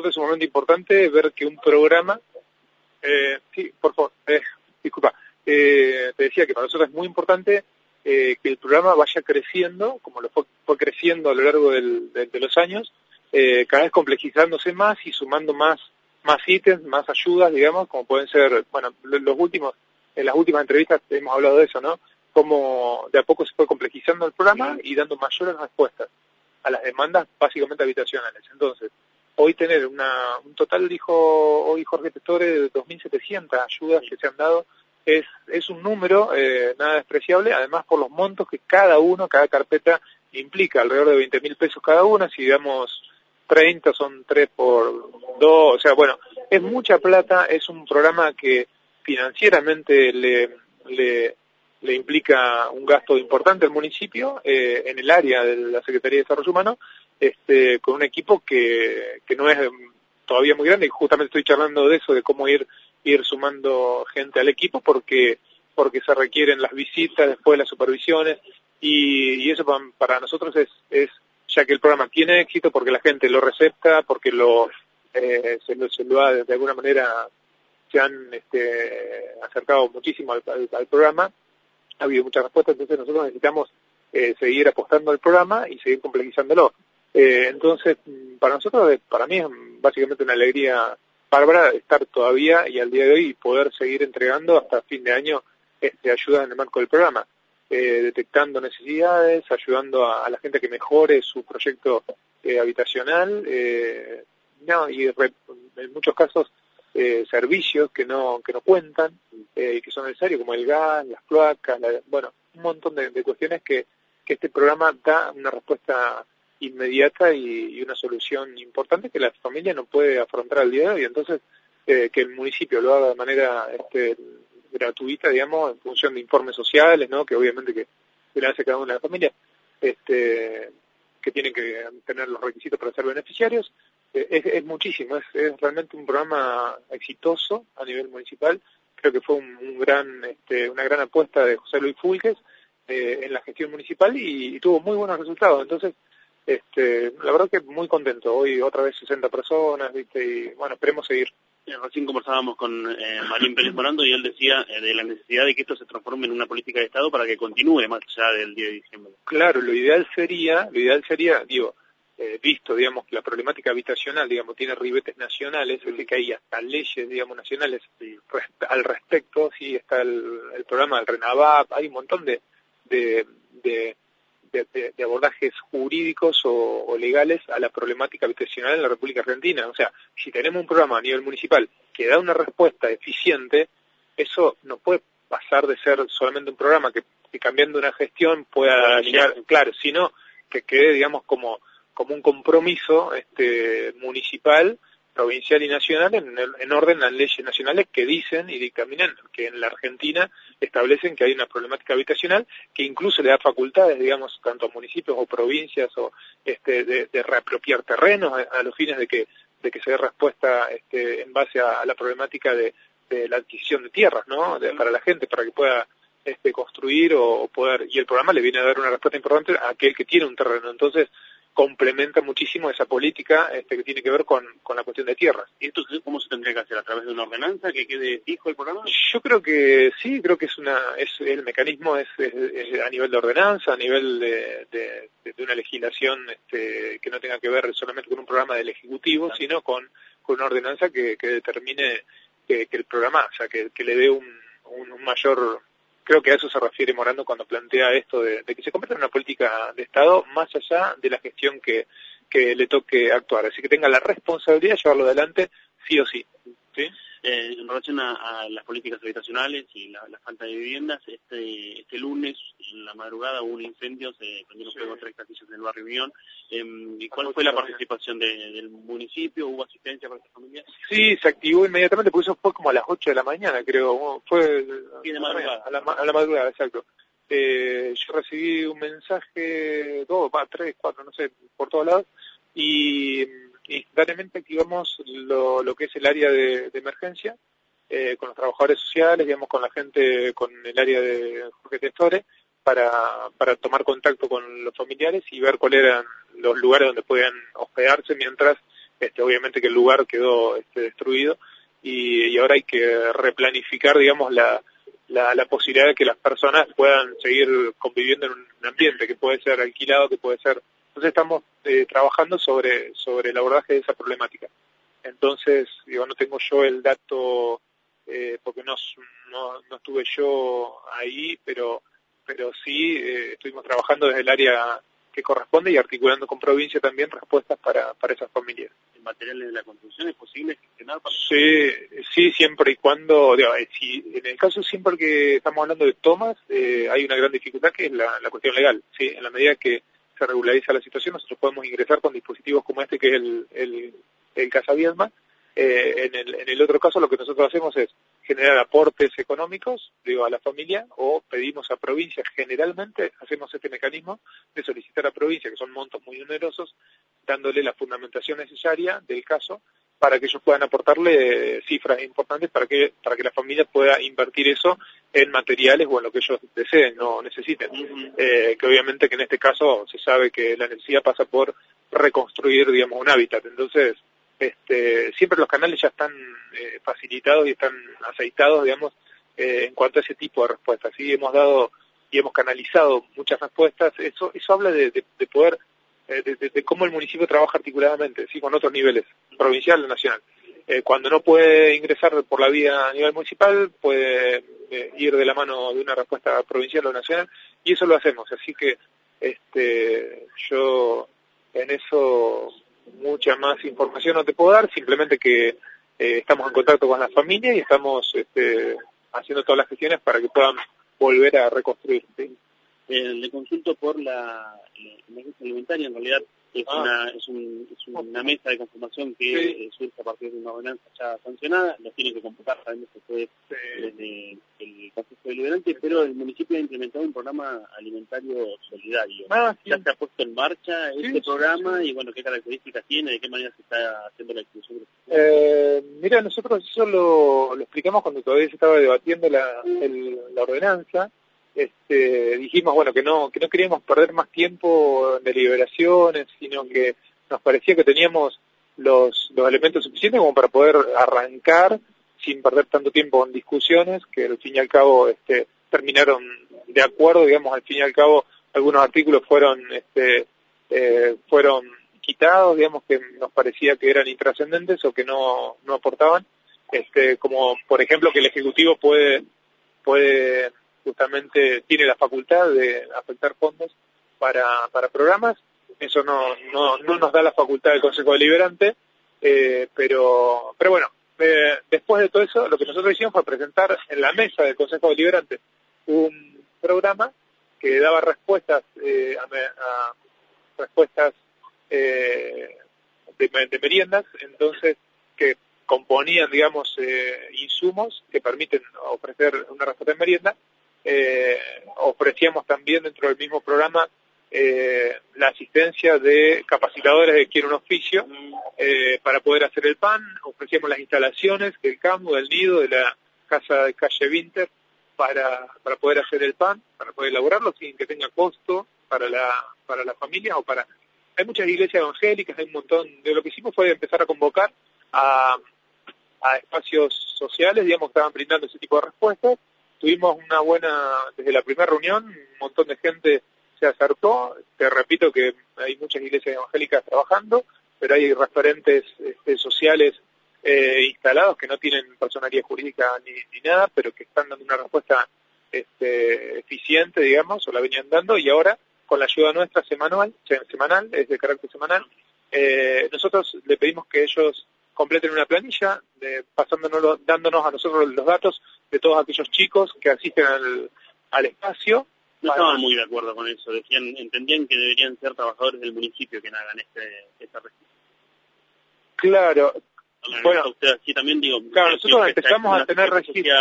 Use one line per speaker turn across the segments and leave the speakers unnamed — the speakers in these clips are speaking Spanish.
nosotros es un momento importante ver que un programa, eh, sí, por favor, eh, disculpa, eh, te decía que para nosotros es muy importante eh, que el programa vaya creciendo, como lo fue, fue creciendo a lo largo del, de, de, los años, eh, cada vez complejizándose más y sumando más, más ítems, más ayudas, digamos, como pueden ser, bueno, los últimos, en las últimas entrevistas hemos hablado de eso, ¿no? Cómo de a poco se fue complejizando el programa y dando mayores respuestas a las demandas básicamente habitacionales. Entonces, hoy tener una, un total, dijo hoy Jorge Testore, de 2.700 ayudas que se han dado, es, es un número eh, nada despreciable, además por los montos que cada uno, cada carpeta implica, alrededor de 20 mil pesos cada una, si damos 30 son 3 por 2, o sea, bueno, es mucha plata, es un programa que financieramente le implica un gasto importante al municipio eh, en el área de la Secretaría de Desarrollo Humano, este, con un equipo que, que no es todavía muy grande, y justamente estoy charlando de eso, de cómo ir, ir sumando gente al equipo, porque, porque se requieren las visitas, después las supervisiones, y, y eso para, nosotros es, es, ya que el programa tiene éxito, porque la gente lo recepta, porque lo, eh, se, lo, se ha de alguna manera se han este, acercado muchísimo al, al, al programa, ha habido muchas respuestas, entonces nosotros necesitamos eh, seguir apostando al programa y seguir complejizándolo. Eh, entonces, para nosotros, para mí es básicamente una alegría bárbara estar todavía y al día de hoy poder seguir entregando hasta fin de año este, ayuda en el marco del programa, eh, detectando necesidades, ayudando a, a, la gente que mejore su proyecto eh, habitacional, eh, no, y re, en muchos casos eh, servicios que no que no cuentan eh, y que son necesarios como el gas, las cloacas, la, bueno, un montón de, de, cuestiones que, que este programa da una respuesta inmediata y, una solución importante que la familia no puede afrontar al día de hoy. Entonces, eh, que el municipio lo haga de manera este, gratuita, digamos, en función de informes sociales, ¿no? Que obviamente que se le hace cada una de las familias, este, que tienen que tener los requisitos para ser beneficiarios, eh, es, es, muchísimo, es, es, realmente un programa exitoso a nivel municipal. Creo que fue un, un gran, este, una gran apuesta de José Luis Fulges eh, en la gestión municipal y, tuvo muy buenos resultados. Entonces, este, la verdad que muy contento. Hoy otra vez 60 personas, ¿viste? Y bueno, esperemos seguir.
Recién conversábamos con eh, Marín Pérez Morando y él decía eh, de la necesidad de que esto se transforme en una política de Estado para que continúe más allá del día de diciembre.
Claro, lo ideal sería, lo ideal sería, digo, eh, visto, digamos, que la problemática habitacional, digamos, tiene ribetes nacionales, es decir, que hay hasta leyes, digamos, nacionales al respecto, sí, está el, el programa del RENAVAP, hay un montón de, de, de de, de, de, abordajes jurídicos o, o, legales a la problemática habitacional en la República Argentina. O sea, si tenemos un programa a nivel municipal que da una respuesta eficiente, eso no puede pasar de ser solamente un programa que, que cambiando una gestión pueda llegar, claro, sino que quede, digamos, como, como un compromiso este, municipal provincial y nacional en, en, orden a leyes nacionales que dicen y dictaminan que en la Argentina establecen que hay una problemática habitacional que incluso le da facultades, digamos, tanto a municipios o provincias o este, de, de reapropiar terrenos a, a, los fines de que, de que se dé respuesta este, en base a, a la problemática de, de, la adquisición de tierras, ¿no? De, para la gente, para que pueda este, construir o poder, y el programa le viene a dar una respuesta importante a aquel que tiene un terreno. Entonces, complementa muchísimo esa política este, que tiene que ver con, con la cuestión de tierras.
¿Y esto cómo se tendría que hacer? ¿A través de una ordenanza que quede fijo el programa?
Yo creo que sí, creo que es una es el mecanismo es, es, es a nivel de ordenanza, a nivel de, de, de una legislación este, que no tenga que ver solamente con un programa del Ejecutivo, claro. sino con, con una ordenanza que, que determine que, que, el programa, o sea, que, que le dé un, un, un mayor creo que a eso se refiere Morando cuando plantea esto de, que se convierta en una política de Estado más allá de la gestión que, le toque actuar. Así que tenga la responsabilidad de llevarlo adelante sí o sí. ¿sí?
Eh, en relación a, a, las políticas habitacionales y la, la, falta de viviendas, este, este lunes, la madrugada, hubo un incendio, se prendieron fuego sí. tres castillos en el barrio Unión. Eh, ¿Y cuál fue la participación de, del municipio? ¿Hubo asistencia para esta familia?
Sí, se activó inmediatamente, porque eso fue como a las 8 de la mañana, creo. Fue
sí, de madrugada.
A la, a la madrugada, exacto. Eh, yo recibí un mensaje, dos, va, tres, cuatro, no sé, por todos lados, y instantáneamente activamos lo, lo que es el área de, de emergencia, eh, con los trabajadores sociales, digamos, con la gente, con el área de Jorge Testore, para, para tomar contacto con los familiares y ver cuáles eran los lugares donde podían hospedarse mientras este, obviamente que el lugar quedó este, destruido y, ahora hay que replanificar, digamos, la, la, posibilidad de que las personas puedan seguir conviviendo en un ambiente que puede ser alquilado, que puede ser... Entonces estamos eh, trabajando sobre, sobre el abordaje de esa problemática. Entonces, digo, no tengo yo el dato eh, porque no, no, no, estuve yo ahí, pero, pero sí eh, estuvimos trabajando desde el área que corresponde y articulando con provincia también respuestas para, para esas familias.
¿El material de la construcción es posible gestionar?
sí, sí, siempre y cuando, eh, si, en el caso siempre que estamos hablando de tomas, eh, hay una gran dificultad que es la, la, cuestión legal. ¿sí? En la medida que se regulariza la situación, nosotros podemos ingresar con dispositivos como este, que es el, el, el Casa Viedma. Eh, en, el, en el otro caso, lo que nosotros hacemos es generar aportes económicos, digo, a la familia, o pedimos a provincia, generalmente hacemos este mecanismo de solicitar a provincia, que son montos muy numerosos, dándole la fundamentación necesaria del caso para que ellos puedan aportarle cifras importantes para que, para que la familia pueda invertir eso en materiales o en lo que ellos deseen, no necesiten. Eh, que obviamente que en este caso se sabe que la necesidad pasa por reconstruir, digamos, un hábitat. Entonces, este, siempre los canales ya están eh, facilitados y están aceitados, digamos, eh, en cuanto a ese tipo de respuestas. Sí, hemos dado y hemos canalizado muchas respuestas. Eso, eso habla de, de, poder, eh, de, cómo el municipio trabaja articuladamente, sí, con otros niveles, provincial o nacional. cuando no puede ingresar por la vía a nivel municipal, puede ir de la mano de una respuesta provincial o nacional, y eso lo hacemos. Así que, este, yo en eso mucha más información no te puedo dar, simplemente que eh, estamos en contacto con la familia y estamos este, haciendo todas las gestiones para que puedan volver a reconstruir. ¿sí?
Eh, le consulto por la, la alimentaria, en realidad es, ah. una, es, un, es, una mesa de conformación que eh, surge a partir de una ordenanza ya sancionada, la tiene que computar, sabemos que fue desde el Consejo Deliberante, pero el municipio ha implementado un programa alimentario solidario. Ah, ya se ha puesto en marcha este programa y bueno, qué características tiene, de qué manera se está haciendo la distribución.
Eh, mira, nosotros eso lo, lo, explicamos cuando todavía se estaba debatiendo la, la ordenanza este, dijimos bueno que no que no queríamos perder más tiempo en deliberaciones sino que nos parecía que teníamos los, los elementos suficientes como para poder arrancar sin perder tanto tiempo en discusiones que al fin y al cabo este, terminaron de acuerdo digamos al fin y al cabo algunos artículos fueron este, eh, fueron quitados digamos que nos parecía que eran intrascendentes o que no no aportaban. Este como por ejemplo que el ejecutivo puede puede justamente tiene la facultad de afectar fondos para, para programas. Eso no, no, no nos da la facultad del Consejo Deliberante, eh, pero, pero bueno, eh, después de todo eso, lo que nosotros hicimos fue presentar en la mesa del Consejo Deliberante un programa que daba respuestas eh, a, respuestas de, de, meriendas, entonces que componían, digamos, insumos que permiten ofrecer una respuesta de merienda eh, ofrecíamos también dentro del mismo programa eh, la asistencia de capacitadores de quiero un oficio eh, para poder hacer el pan, ofrecíamos las instalaciones del campo, del nido, de la casa de calle Winter para, para poder hacer el pan, para poder elaborarlo sin que tenga costo para la, para la familia o para... Hay muchas iglesias evangélicas, hay un montón, de lo que hicimos fue empezar a convocar a, a espacios sociales, digamos, que estaban brindando ese tipo de respuestas tuvimos una buena, desde la primera reunión, un montón de gente se acercó, te repito que hay muchas iglesias evangélicas trabajando, pero hay referentes este, sociales eh, instalados que no tienen personalidad jurídica ni, nada, pero que están dando una respuesta este, eficiente, digamos, o la venían dando, y ahora, con la ayuda nuestra semanal, semanal es de carácter semanal, eh, nosotros le pedimos que ellos completen una planilla, de, pasándonos, dándonos a nosotros los datos de todos aquellos chicos que asisten al, al espacio.
No estaban muy de acuerdo con eso, decían, entendían que deberían ser trabajadores del municipio que hagan este, esta registro.
Claro,
bueno, usted así también digo,
claro, nosotros empezamos a tener registro,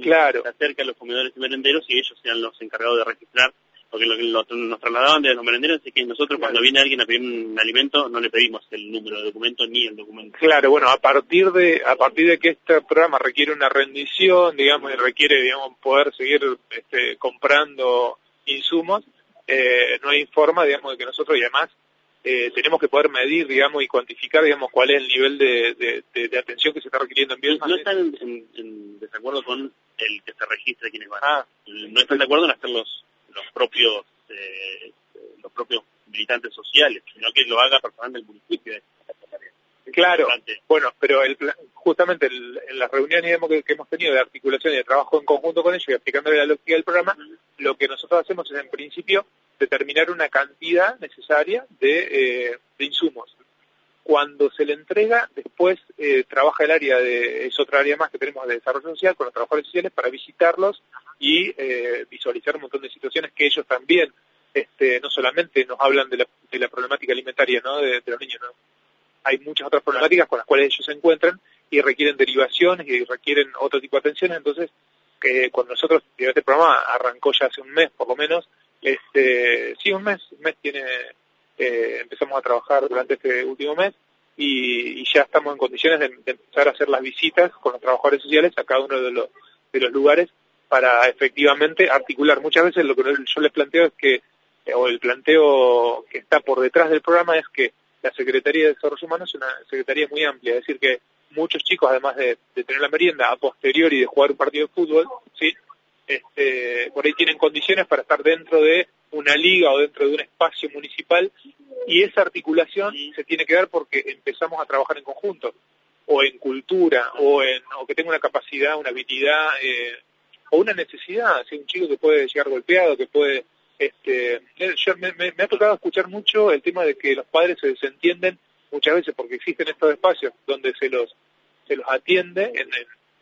claro, se acerca a los comedores y merenderos y ellos sean los encargados de registrar porque lo que nos trasladaban de los merenderos es que nosotros cuando viene alguien a pedir un alimento no le pedimos el número de documento ni el documento.
Claro, bueno, a partir de a partir de que este programa requiere una rendición, digamos, y requiere, digamos, poder seguir este, comprando insumos, eh, no hay forma, digamos, de que nosotros y además eh, tenemos que poder medir, digamos, y cuantificar, digamos, cuál es el nivel de, de, atención que se está requiriendo en Bielsa.
No están en, desacuerdo con el que se registre quienes van. Ah. No están de acuerdo en hacer los, propios eh, los propios militantes sociales, sino que lo haga personal del municipio.
Claro, bueno, pero el, justamente en las reuniones que, hemos tenido de articulación y de trabajo en conjunto con ellos y aplicando la lógica del programa, lo que nosotros hacemos es en principio determinar una cantidad necesaria de, eh, insumos. Cuando se le entrega, después eh, trabaja el área de, es otra área más que tenemos de desarrollo social con los trabajadores sociales para visitarlos y eh, visualizar un montón de situaciones que ellos también, este, no solamente nos hablan de la, de la problemática alimentaria ¿no? de, los niños, ¿no? hay muchas otras problemáticas con las cuales ellos se encuentran y requieren derivaciones y requieren otro tipo de atenciones, entonces que cuando nosotros, este programa arrancó ya hace un mes por lo menos, este, sí, un mes, un mes tiene, eh, empezamos a trabajar durante este último mes y, ya estamos en condiciones de, empezar a hacer las visitas con los trabajadores sociales a cada uno de los, de los lugares para efectivamente articular. Muchas veces lo que yo les planteo es que, o el planteo que está por detrás del programa es que la Secretaría de Desarrollo Humano es una secretaría muy amplia, es decir que muchos chicos, además de, de tener la merienda a posteriori de jugar un partido de fútbol, sí, este, por ahí tienen condiciones para estar dentro de una liga o dentro de un espacio municipal y esa articulación se tiene que dar porque empezamos a trabajar en conjunto o en cultura o en o que tenga una capacidad, una habilidad eh, o una necesidad, si un chico que puede llegar golpeado, que puede este yo me, ha tocado escuchar mucho el tema de que los padres se desentienden muchas veces porque existen estos espacios donde se los se los atiende en,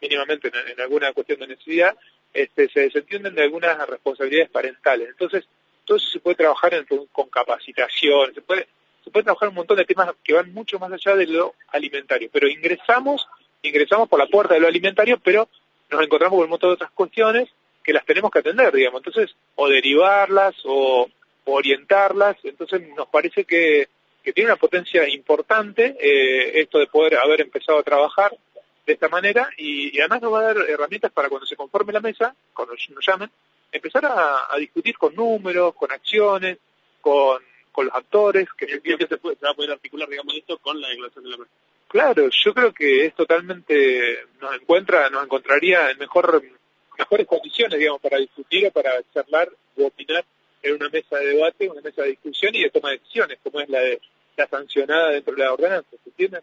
mínimamente en, alguna cuestión de necesidad este, se desentienden de algunas responsabilidades parentales. Entonces, todo eso se puede trabajar con capacitación, se puede, se puede trabajar un montón de temas que van mucho más allá de lo alimentario. Pero ingresamos, ingresamos por la puerta de lo alimentario, pero nos encontramos con un montón de otras cuestiones que las tenemos que atender, digamos. Entonces, o derivarlas o, orientarlas. Entonces, nos parece que, que tiene una potencia importante eh, esto de poder haber empezado a trabajar de esta manera y, además nos va a dar herramientas para cuando se conforme la mesa, cuando nos llamen, empezar a, discutir con números, con acciones, con, con los actores.
Que, se, que se, puede, va a poder articular, digamos, esto con la declaración de la mesa.
Claro, yo creo que es totalmente, nos encuentra, nos encontraría en mejor, mejores condiciones, digamos, para discutir o para charlar o opinar en una mesa de debate, una mesa de discusión y de toma de decisiones, como es la de la sancionada dentro de la ordenanza, ¿se entiende?